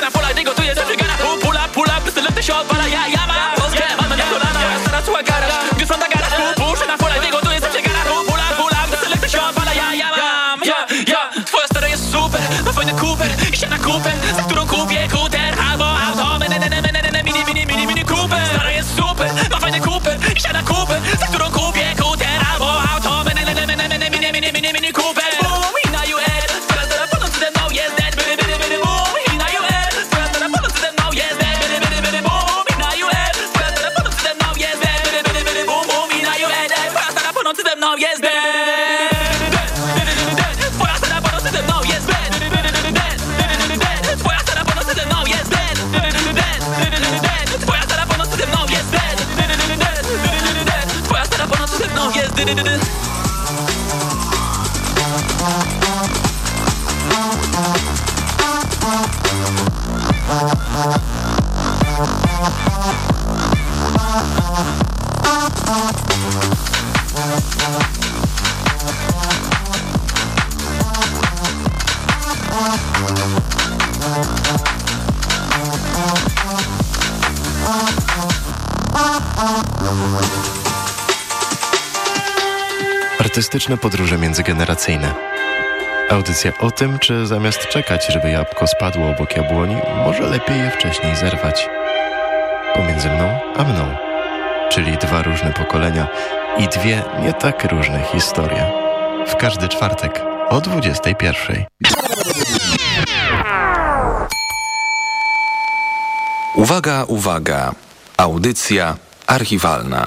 Na pola, nie gotuję, zawsze gana Pula, pula, pistolety się odpala Ja, ja mam Polskę, mamy na kolana. Stara słucha garaż, gdzie są garaż Puszczę na pola, nie gotuję, zawsze gana Pula, pula, pistolety się odpala Ja, ja mam, ja, ja. Twoja stara jest super, ma fajny Cooper I się na Cooper, za którą kupię kuter Albo auto, mene, mene, mene, mene, mini, mini, mini, mini Cooper Stara jest super, ma fajny Cooper I się na Cooper, za którą kupię kuter Artystyczne podróże międzygeneracyjne. Audycja o tym, czy zamiast czekać, żeby jabłko spadło obok jabłoni, może lepiej je wcześniej zerwać. Pomiędzy mną a mną, czyli dwa różne pokolenia i dwie nie tak różne historie. W każdy czwartek o 21. Uwaga, uwaga. Audycja archiwalna.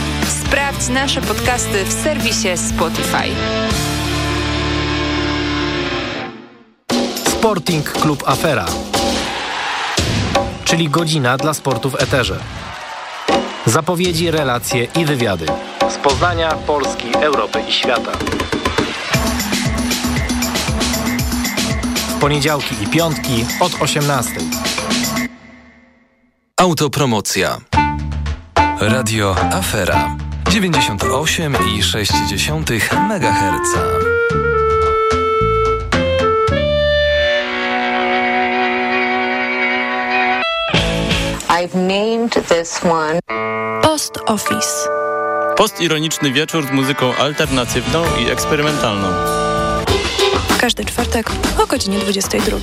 Sprawdź nasze podcasty w serwisie Spotify. Sporting Klub Afera, czyli godzina dla sportu w eterze. Zapowiedzi, relacje i wywiady. Z Poznania, Polski, Europy i świata. W poniedziałki i piątki od 18. Autopromocja. Radio Afera 98,6 MHz. I've named this one Post Office. Postironiczny wieczór z muzyką alternatywną i eksperymentalną. Każdy czwartek o godzinie 22.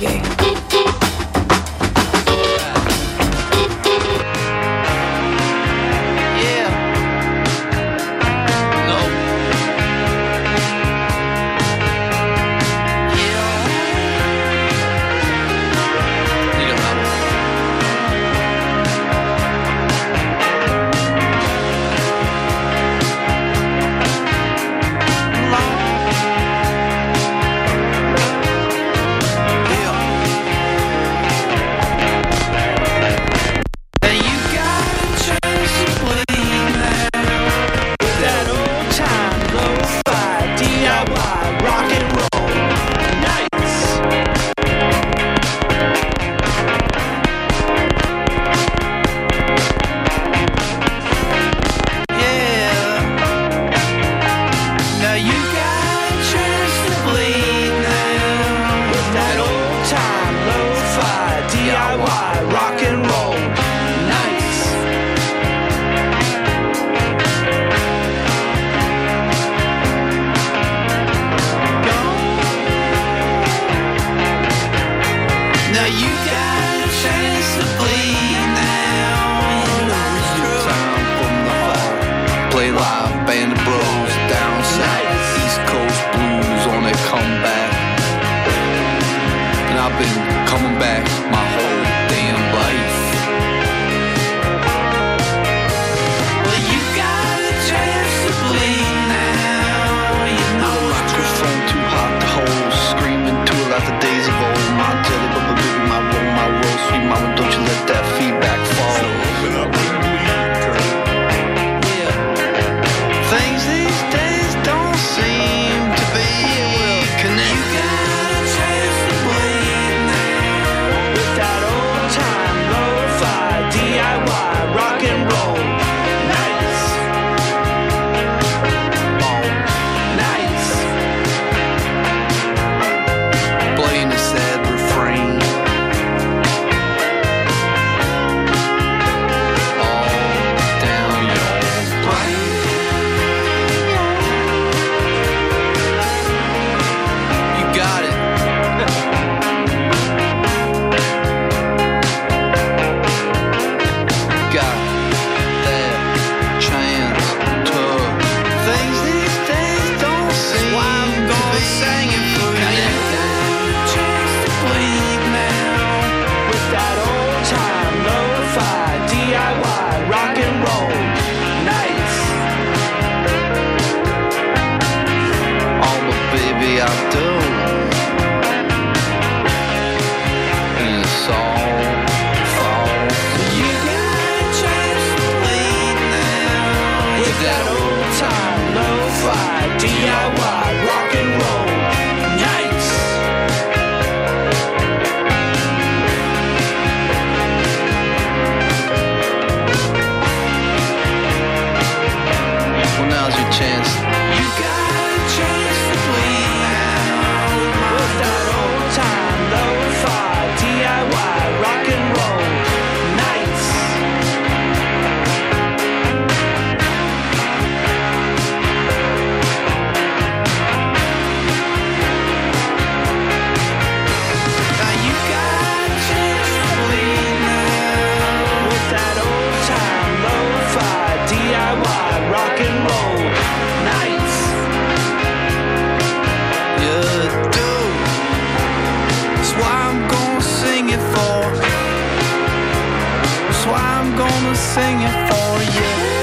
why I'm gonna sing it for you.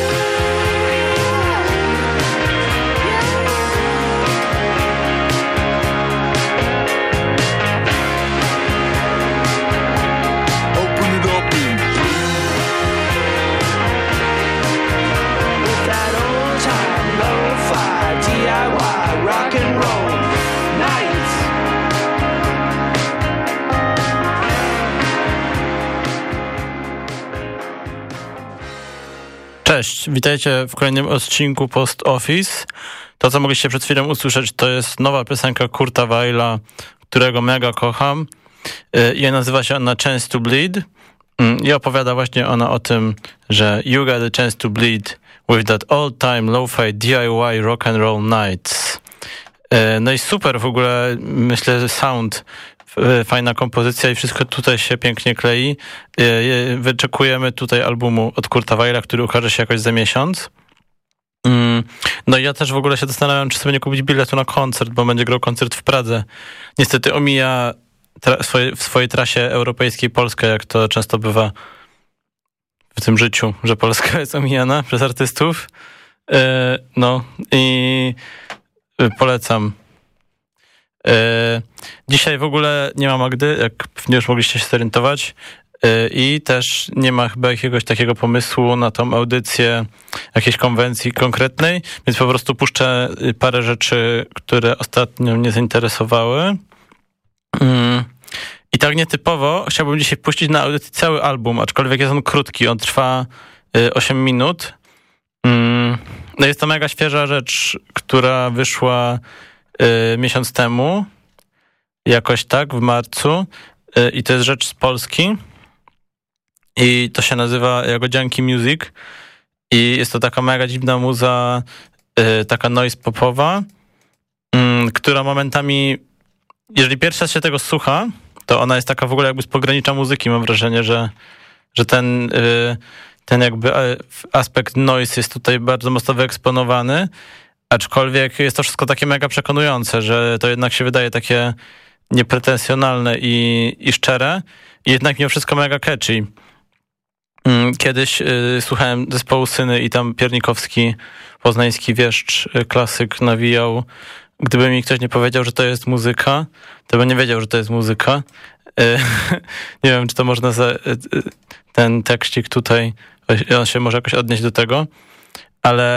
Cześć, witajcie w kolejnym odcinku Post Office. To, co mogliście przed chwilą usłyszeć, to jest nowa piosenka Kurta Weila, którego mega kocham. Y, I nazywa się ona Chance to Bleed. Mm, I opowiada właśnie ona o tym, że you got a chance to bleed with that old-time lo-fi DIY rock and roll nights. Y, No i super w ogóle, myślę, sound fajna kompozycja i wszystko tutaj się pięknie klei. E, e, Wyczekujemy tutaj albumu od Kurta Weila, który ukaże się jakoś za miesiąc. Mm, No i ja też w ogóle się zastanawiam, czy sobie nie kupić biletu na koncert, bo będzie grał koncert w Pradze. Niestety omija w swojej trasie europejskiej Polskę, jak to często bywa w tym życiu, że Polska jest omijana przez artystów. E, No i e, polecam. E, Dzisiaj w ogóle nie ma Magdy, jak już mogliście się zorientować. E, I też nie ma chyba jakiegoś takiego pomysłu na tą audycję, jakiejś konwencji konkretnej, więc po prostu puszczę parę rzeczy, które ostatnio mnie zainteresowały. Mm. I tak nietypowo chciałbym dzisiaj puścić na audycji cały album, aczkolwiek jest on krótki, on trwa y, 8 minut. Mm. No jest to mega świeża rzecz, która wyszła y, miesiąc temu, jakoś tak, w marcu. Y, I to jest rzecz z Polski. I to się nazywa Jagodzianki Music. I jest to taka mega dziwna muza, y, taka noise popowa, mm, która momentami, jeżeli pierwszy raz się tego słucha, to ona jest taka w ogóle jakby z pogranicza muzyki. Mam wrażenie, że, że ten, ten jakby aspekt noise jest tutaj bardzo mocno wyeksponowany, aczkolwiek jest to wszystko takie mega przekonujące, że to jednak się wydaje takie niepretensjonalne i, i szczere i jednak mimo wszystko mega catchy. Mm, Kiedyś y, słuchałem zespołu Syny i tam Piernikowski, poznański wieszcz, y, klasyk nawijał. Gdyby mi ktoś nie powiedział, że to jest muzyka, to bym nie wiedział, że to jest muzyka. Y, nie wiem, czy to można za, y, ten tekstik tutaj, on się może jakoś odnieść do tego, ale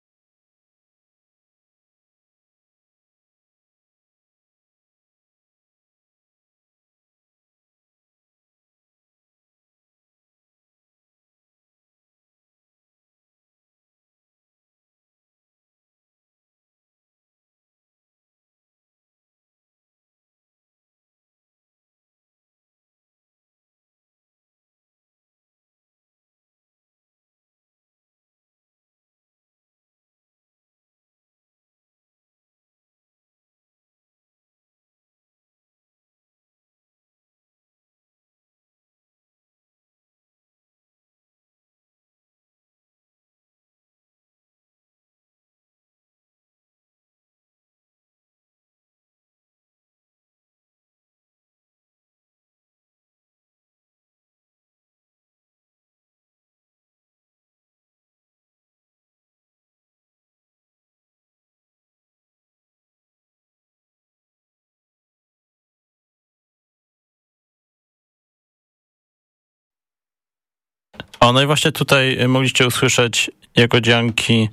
O, no i właśnie tutaj y, mogliście usłyszeć jego dzianki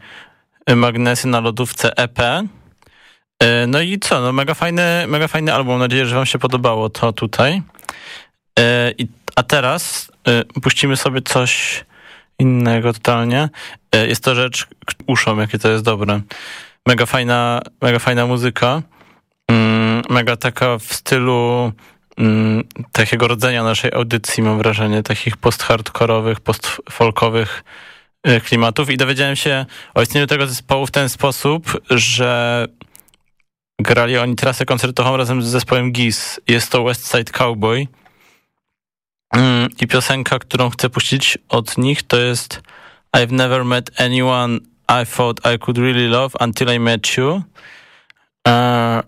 y, magnesy na lodówce EP. Y, No i co, no mega fajny, mega fajny album, mam nadzieję, że wam się podobało to tutaj. A teraz puścimy sobie coś innego totalnie. Jest to rzecz uszą, jakie to jest dobre. Mega fajna, mega fajna muzyka. Mm, mega taka w stylu mm, takiego rodzenia naszej audycji, mam wrażenie, takich post-hardkorowych, post-folkowych y, klimatów i dowiedziałem się o istnieniu tego zespołu w ten sposób, że grali oni trasę koncertową razem z zespołem GIS. Jest to West Side Cowboy mm, i piosenka, którą chcę puścić od nich to jest I've never met anyone I thought I could really love until I met you. E,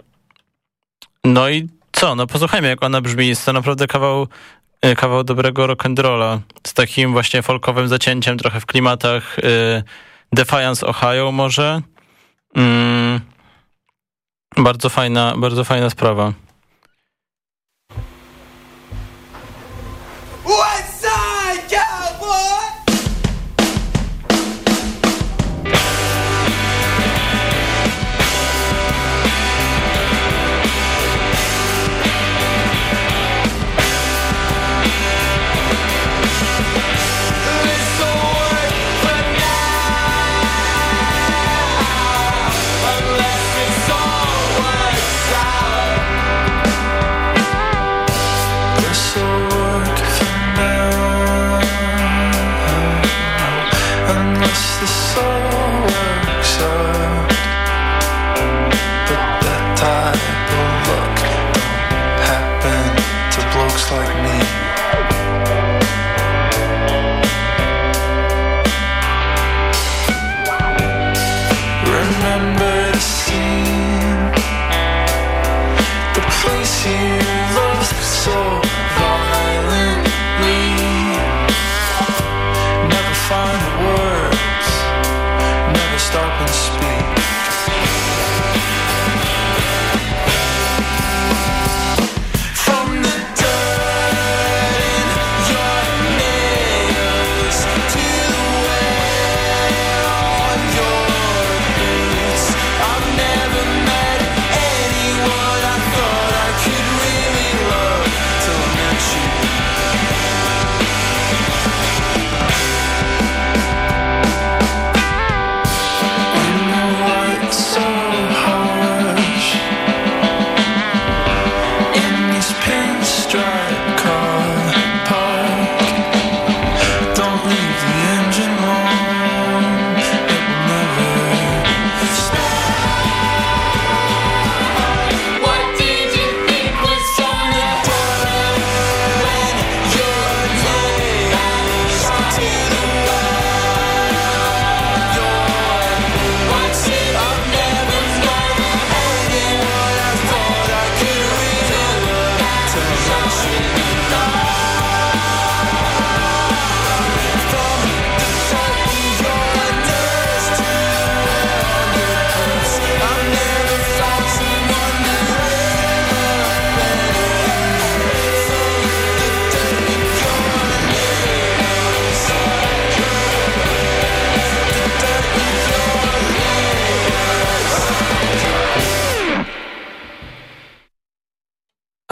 no i co, no posłuchajmy jak ona brzmi. Jest to naprawdę kawał, y, kawał dobrego rock'n'rolla z takim właśnie folkowym zacięciem, trochę w klimatach y, Defiance Ohio może. Mm, bardzo fajna, bardzo fajna sprawa.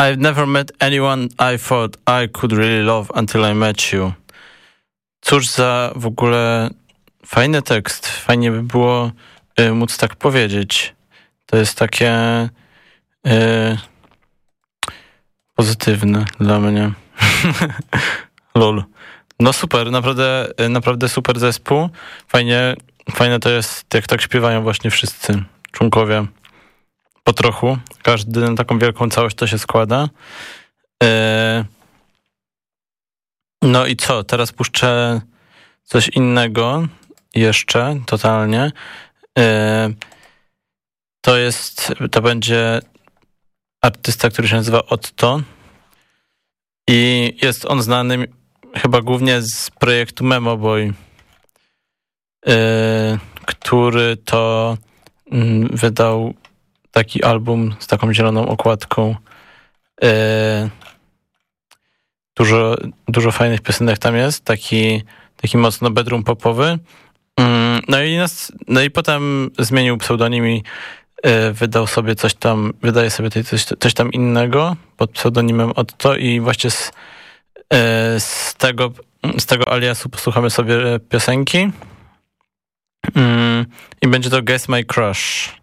I've never met anyone I thought I could really love until I met you. Cóż za w ogóle fajny tekst. Fajnie by było y, móc tak powiedzieć. To jest takie y, pozytywne dla mnie. Lol. No super, naprawdę, y, naprawdę super zespół. Fajnie, fajne to jest, jak tak śpiewają właśnie wszyscy członkowie. Po trochu. Każdy na taką wielką całość to się składa. Y, no i co? Teraz puszczę coś innego jeszcze totalnie. Y, to jest, to będzie artysta, który się nazywa Otto i jest on znany chyba głównie z projektu Memoboy, yy, który to yy, wydał taki album z taką zieloną okładką. Yy, dużo, dużo fajnych piosenek tam jest, taki, taki mocno bedroom popowy. No i, nas, no i potem zmienił pseudonim i y, wydał sobie coś tam, wydaje sobie coś, coś tam innego pod pseudonimem Otto i właśnie z, y, z, tego, z tego aliasu posłuchamy sobie piosenki. Mm, I będzie to Guess My Crush.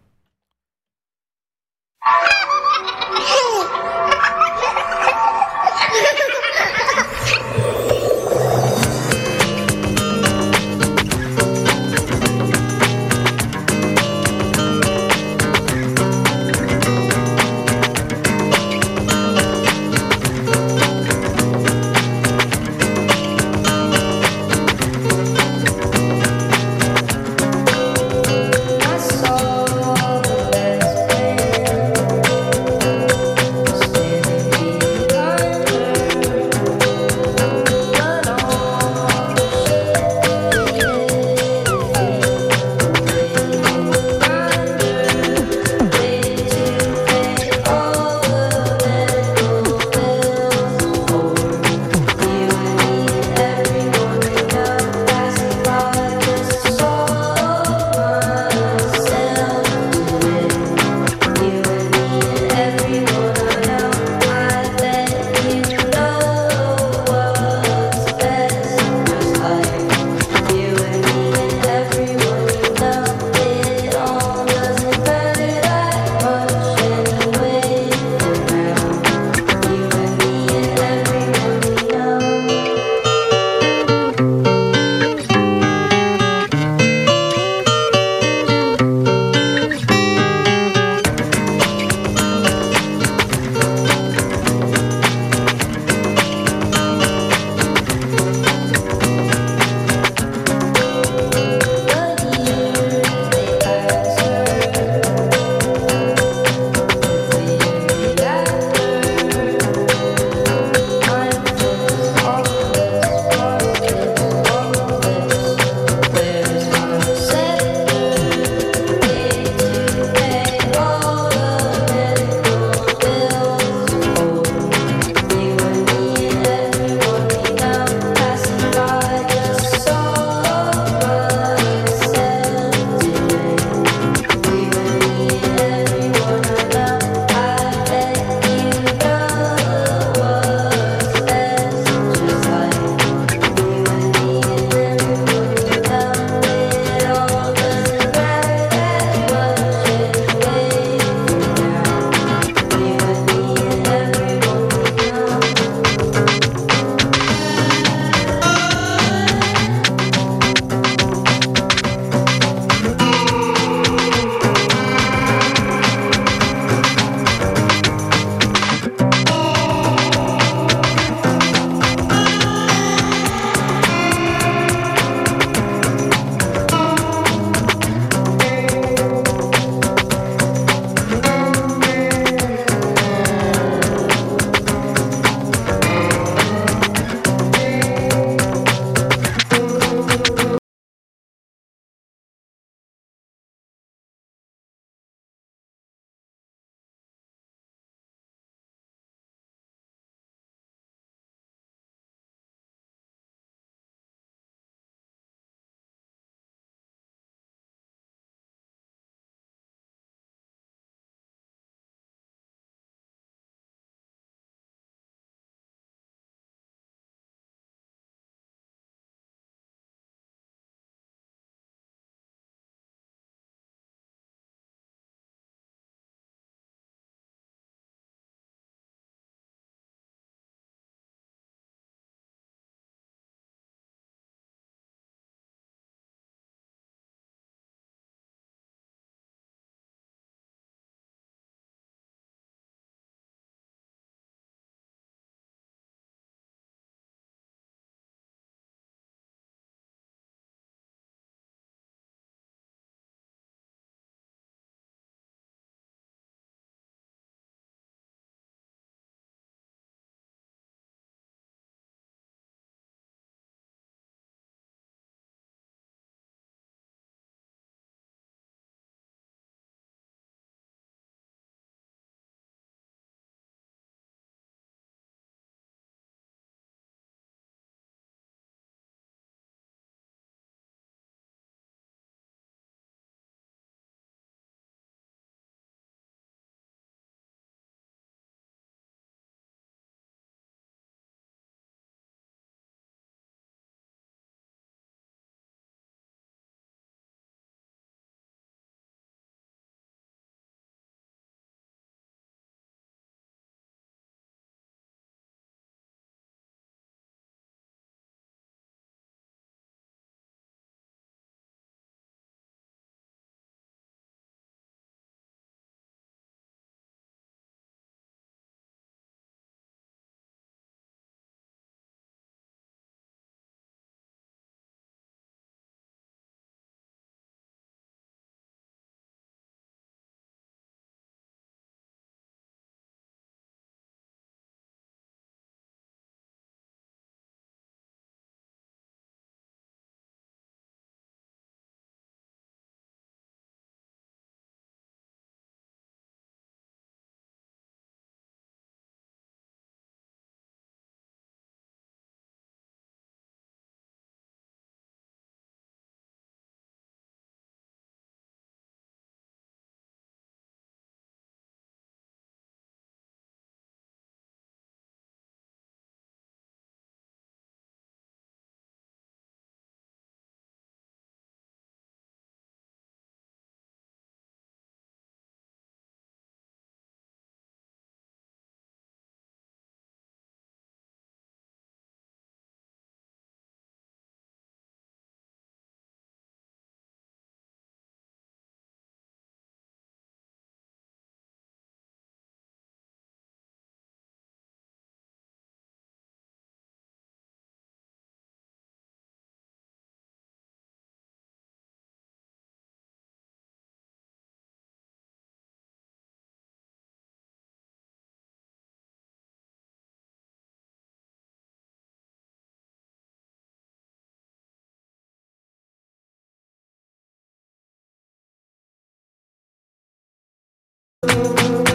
you.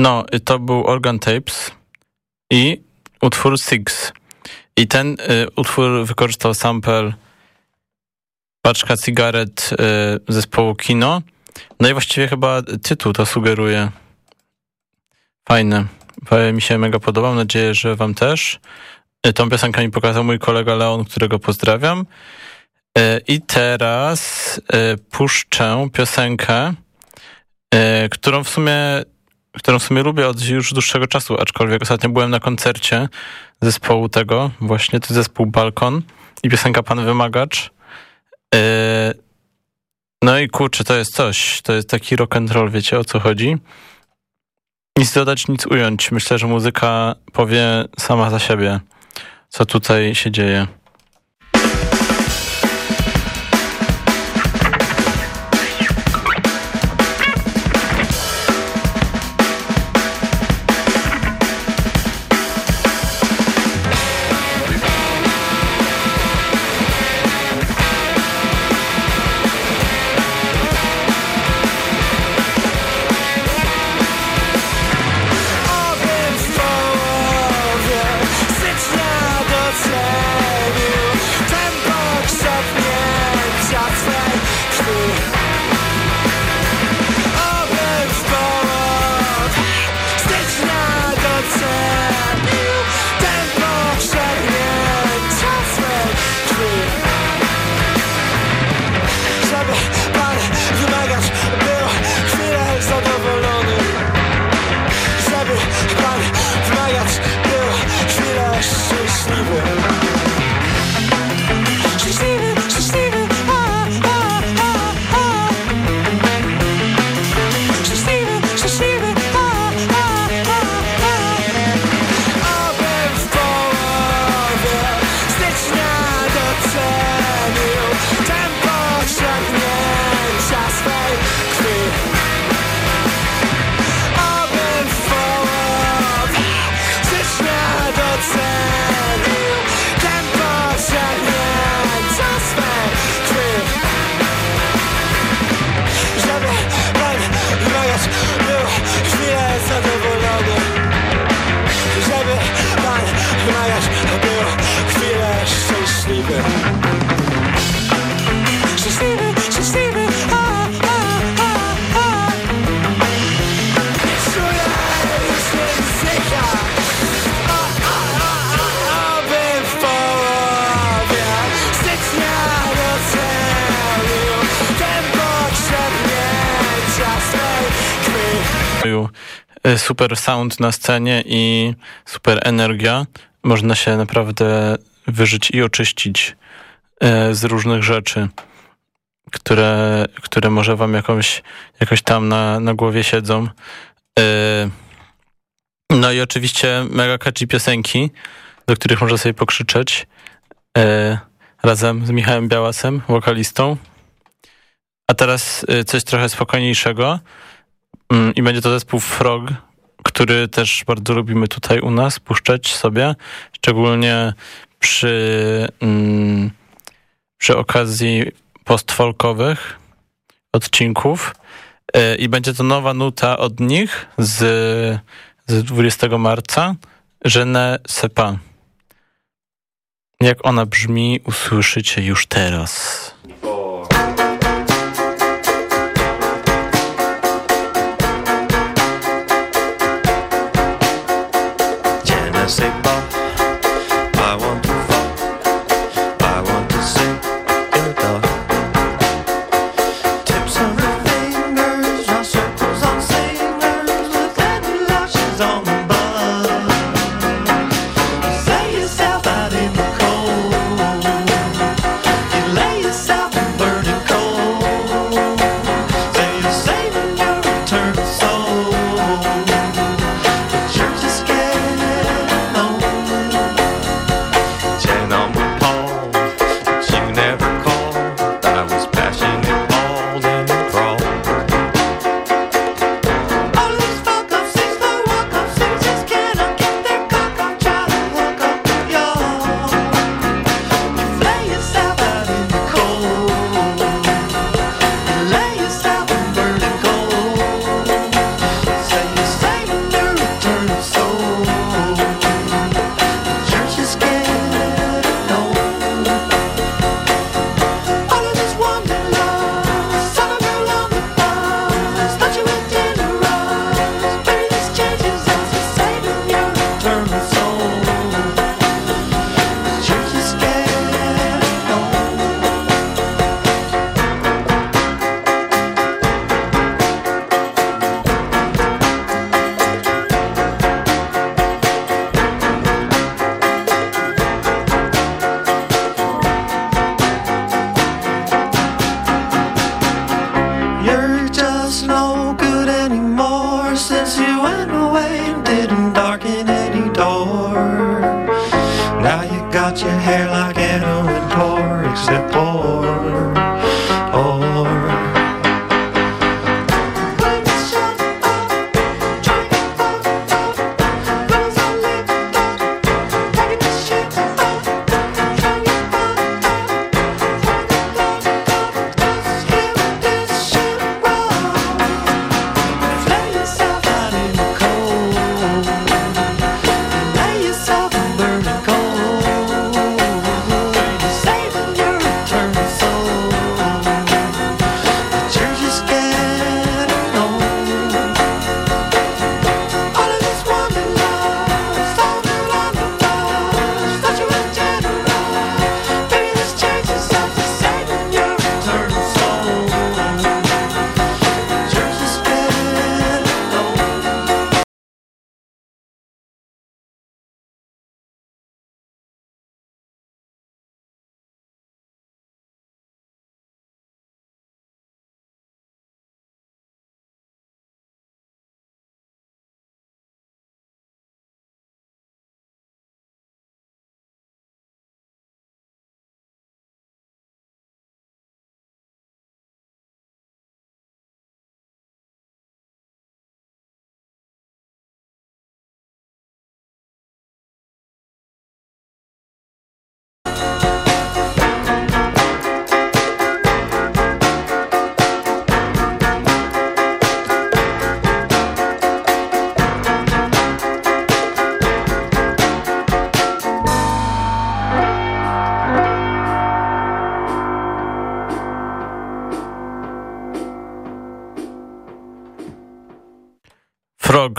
No, to był Organ Tapes i utwór Six. I ten y, utwór wykorzystał sample paczka cigaret y, zespołu Kino. No i właściwie chyba tytuł to sugeruje. Fajne. Mi się mega podoba. Mam nadzieję, że wam też. Y, tą piosenkę mi pokazał mój kolega Leon, którego pozdrawiam. Y, I teraz y, puszczę piosenkę, którą w sumie którą w sumie lubię od już dłuższego czasu, aczkolwiek ostatnio byłem na koncercie zespołu tego, właśnie, to zespół Balkon i piosenka Pan Wymagacz. Yy, no i kurczę, to jest coś, to jest taki rock and roll, wiecie o co chodzi. Nic dodać, nic ująć. Myślę, że muzyka powie sama za siebie, co tutaj się dzieje. Super sound na scenie i super energia. Można się naprawdę wyżyć i oczyścić y, z różnych rzeczy, które, które może wam jakąś, jakoś tam na, na głowie siedzą. Y, no i oczywiście mega catchy piosenki, do których można sobie pokrzyczeć razem z Michałem Białasem, wokalistą. A teraz coś trochę spokojniejszego. Mm, I będzie to zespół Frog, który też bardzo lubimy tutaj u nas puszczać sobie, szczególnie przy, mm, przy okazji postfolkowych odcinków. E, I będzie to nowa nuta od nich z, z 20 marca, Je ne sais pas. Jak ona brzmi, usłyszycie już teraz.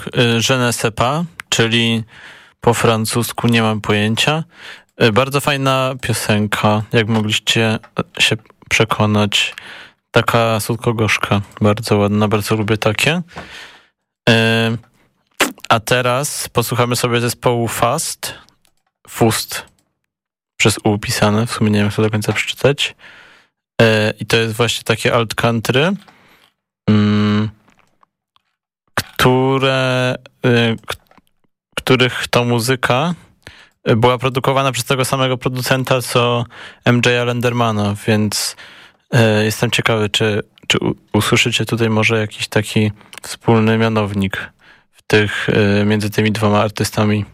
Y, Je ne sais pas, czyli po francusku nie mam pojęcia. Y, bardzo fajna piosenka, jak mogliście się przekonać. Taka słodko-gorzka, bardzo ładna, bardzo lubię takie. Y, a teraz posłuchamy sobie zespołu Fast, Fust, przez U pisane, w sumie nie wiem jak to do końca przeczytać. I to jest właśnie takie alt country. Mm które, y, których to muzyka była produkowana przez tego samego producenta, co MJ Lendermana, więc y, jestem ciekawy, czy, czy usłyszycie tutaj może jakiś taki wspólny mianownik w tych, y, między tymi dwoma artystami.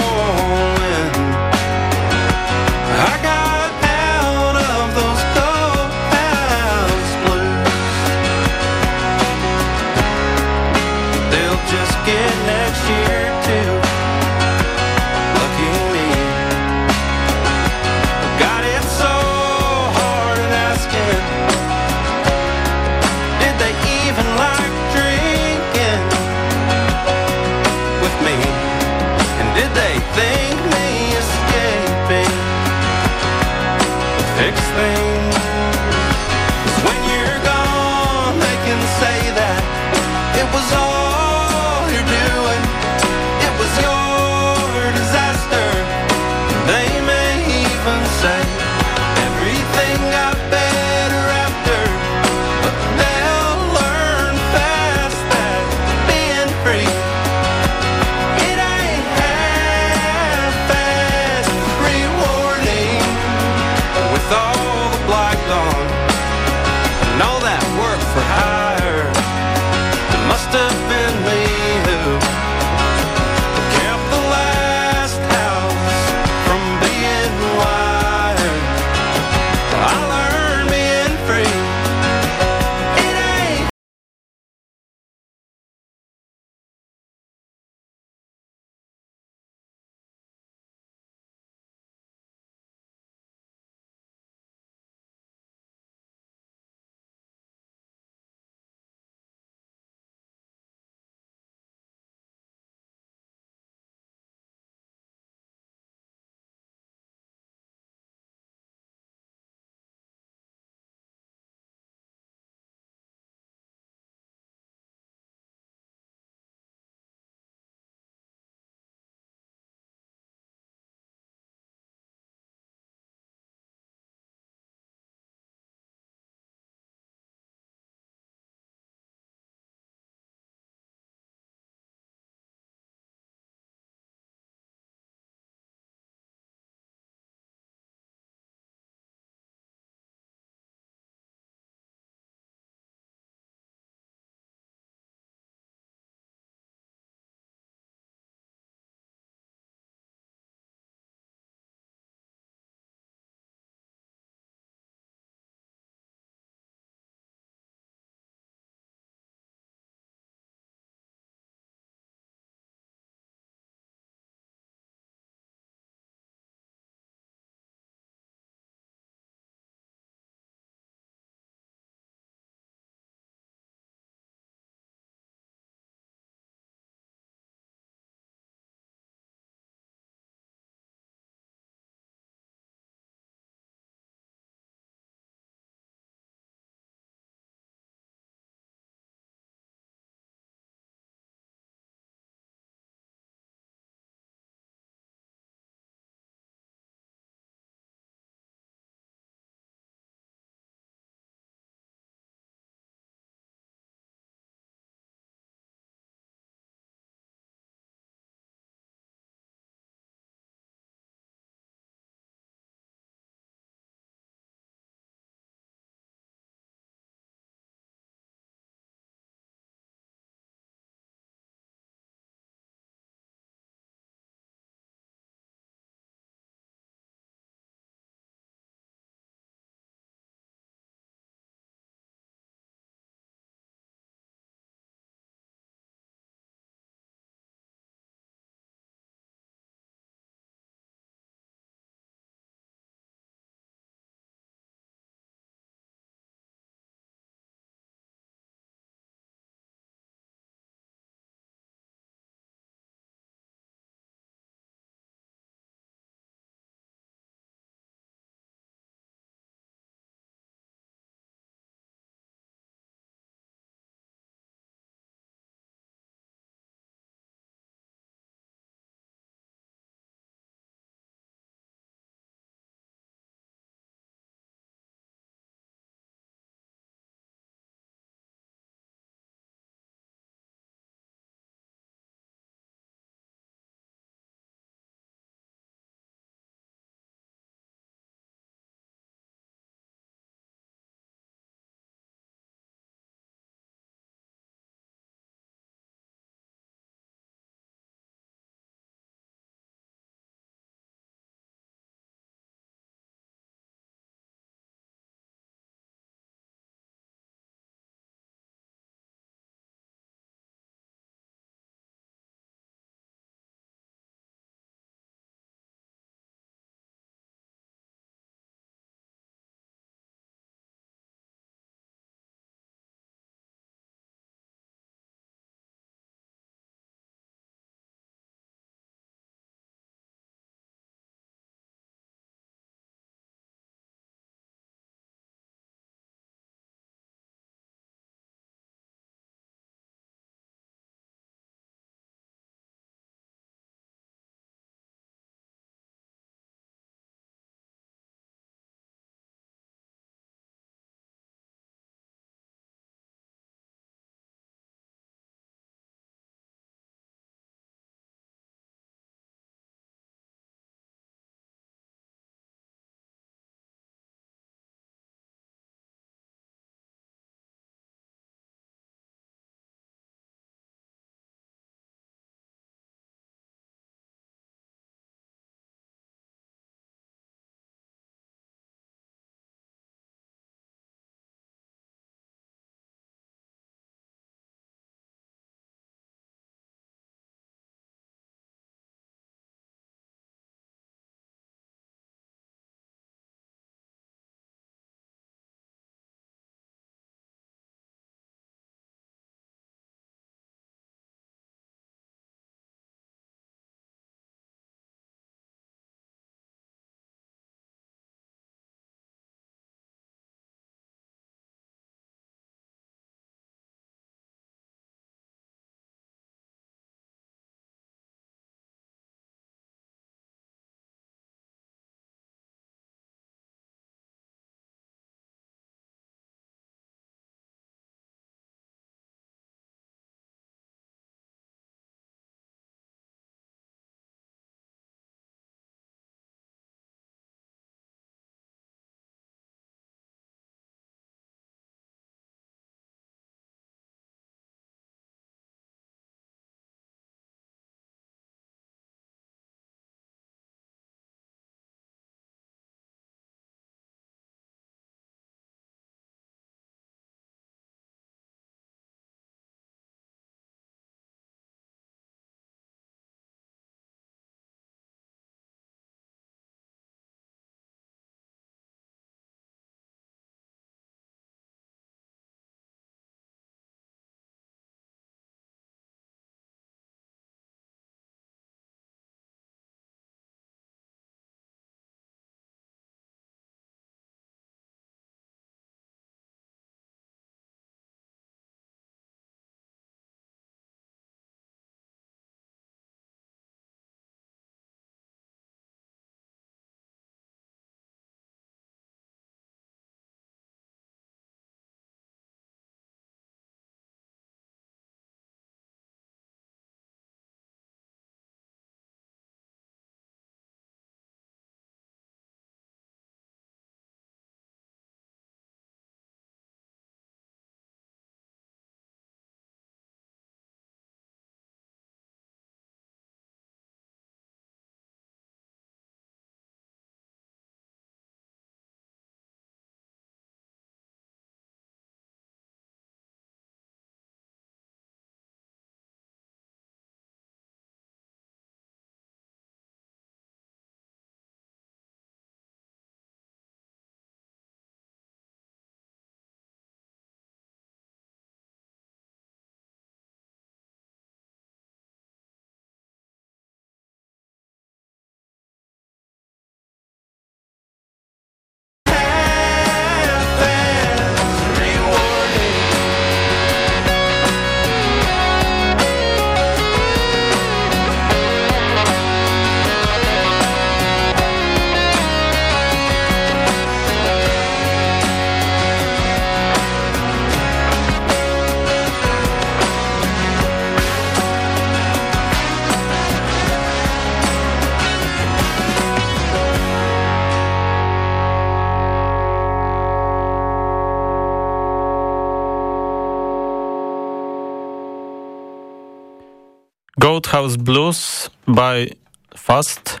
House Blues by Fast.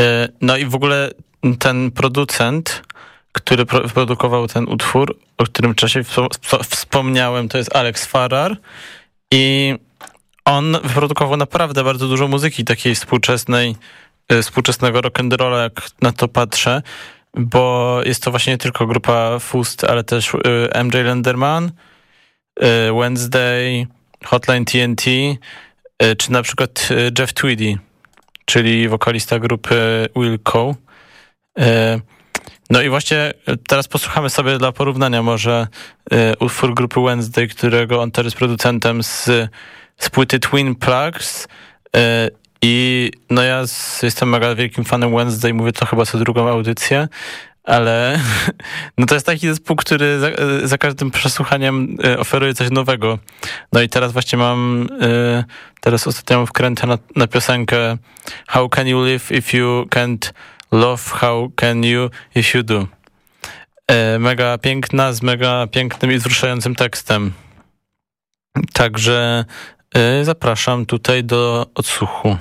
E, no i w ogóle ten producent, który produkował ten utwór, o którym wcześniej wspomniałem, to jest Alex Farrar i on wyprodukował naprawdę bardzo dużo muzyki takiej współczesnej, e, współczesnego rock'n'rolla, jak na to patrzę, bo jest to właśnie nie tylko grupa Fust, ale też e, MJ Lenderman, Wednesday, Hotline TNT, czy na przykład Jeff Tweedy czyli wokalista grupy Wilco. E, no i właśnie teraz posłuchamy sobie dla porównania może e, utwór grupy Wednesday, którego on też jest producentem z, z płyty Twin Plugs e, i no ja z, jestem mega wielkim fanem Wednesday, mówię to chyba co drugą audycję, ale no to jest taki zespół, który za, za, każdym przesłuchaniem e, oferuje coś nowego. No i teraz właśnie mam, e, teraz ostatnio wkrętę na, na piosenkę How can you live if you can't love? How can you if you do? E, mega piękna, z mega pięknym i wzruszającym tekstem. Także zapraszam tutaj do odsłuchu.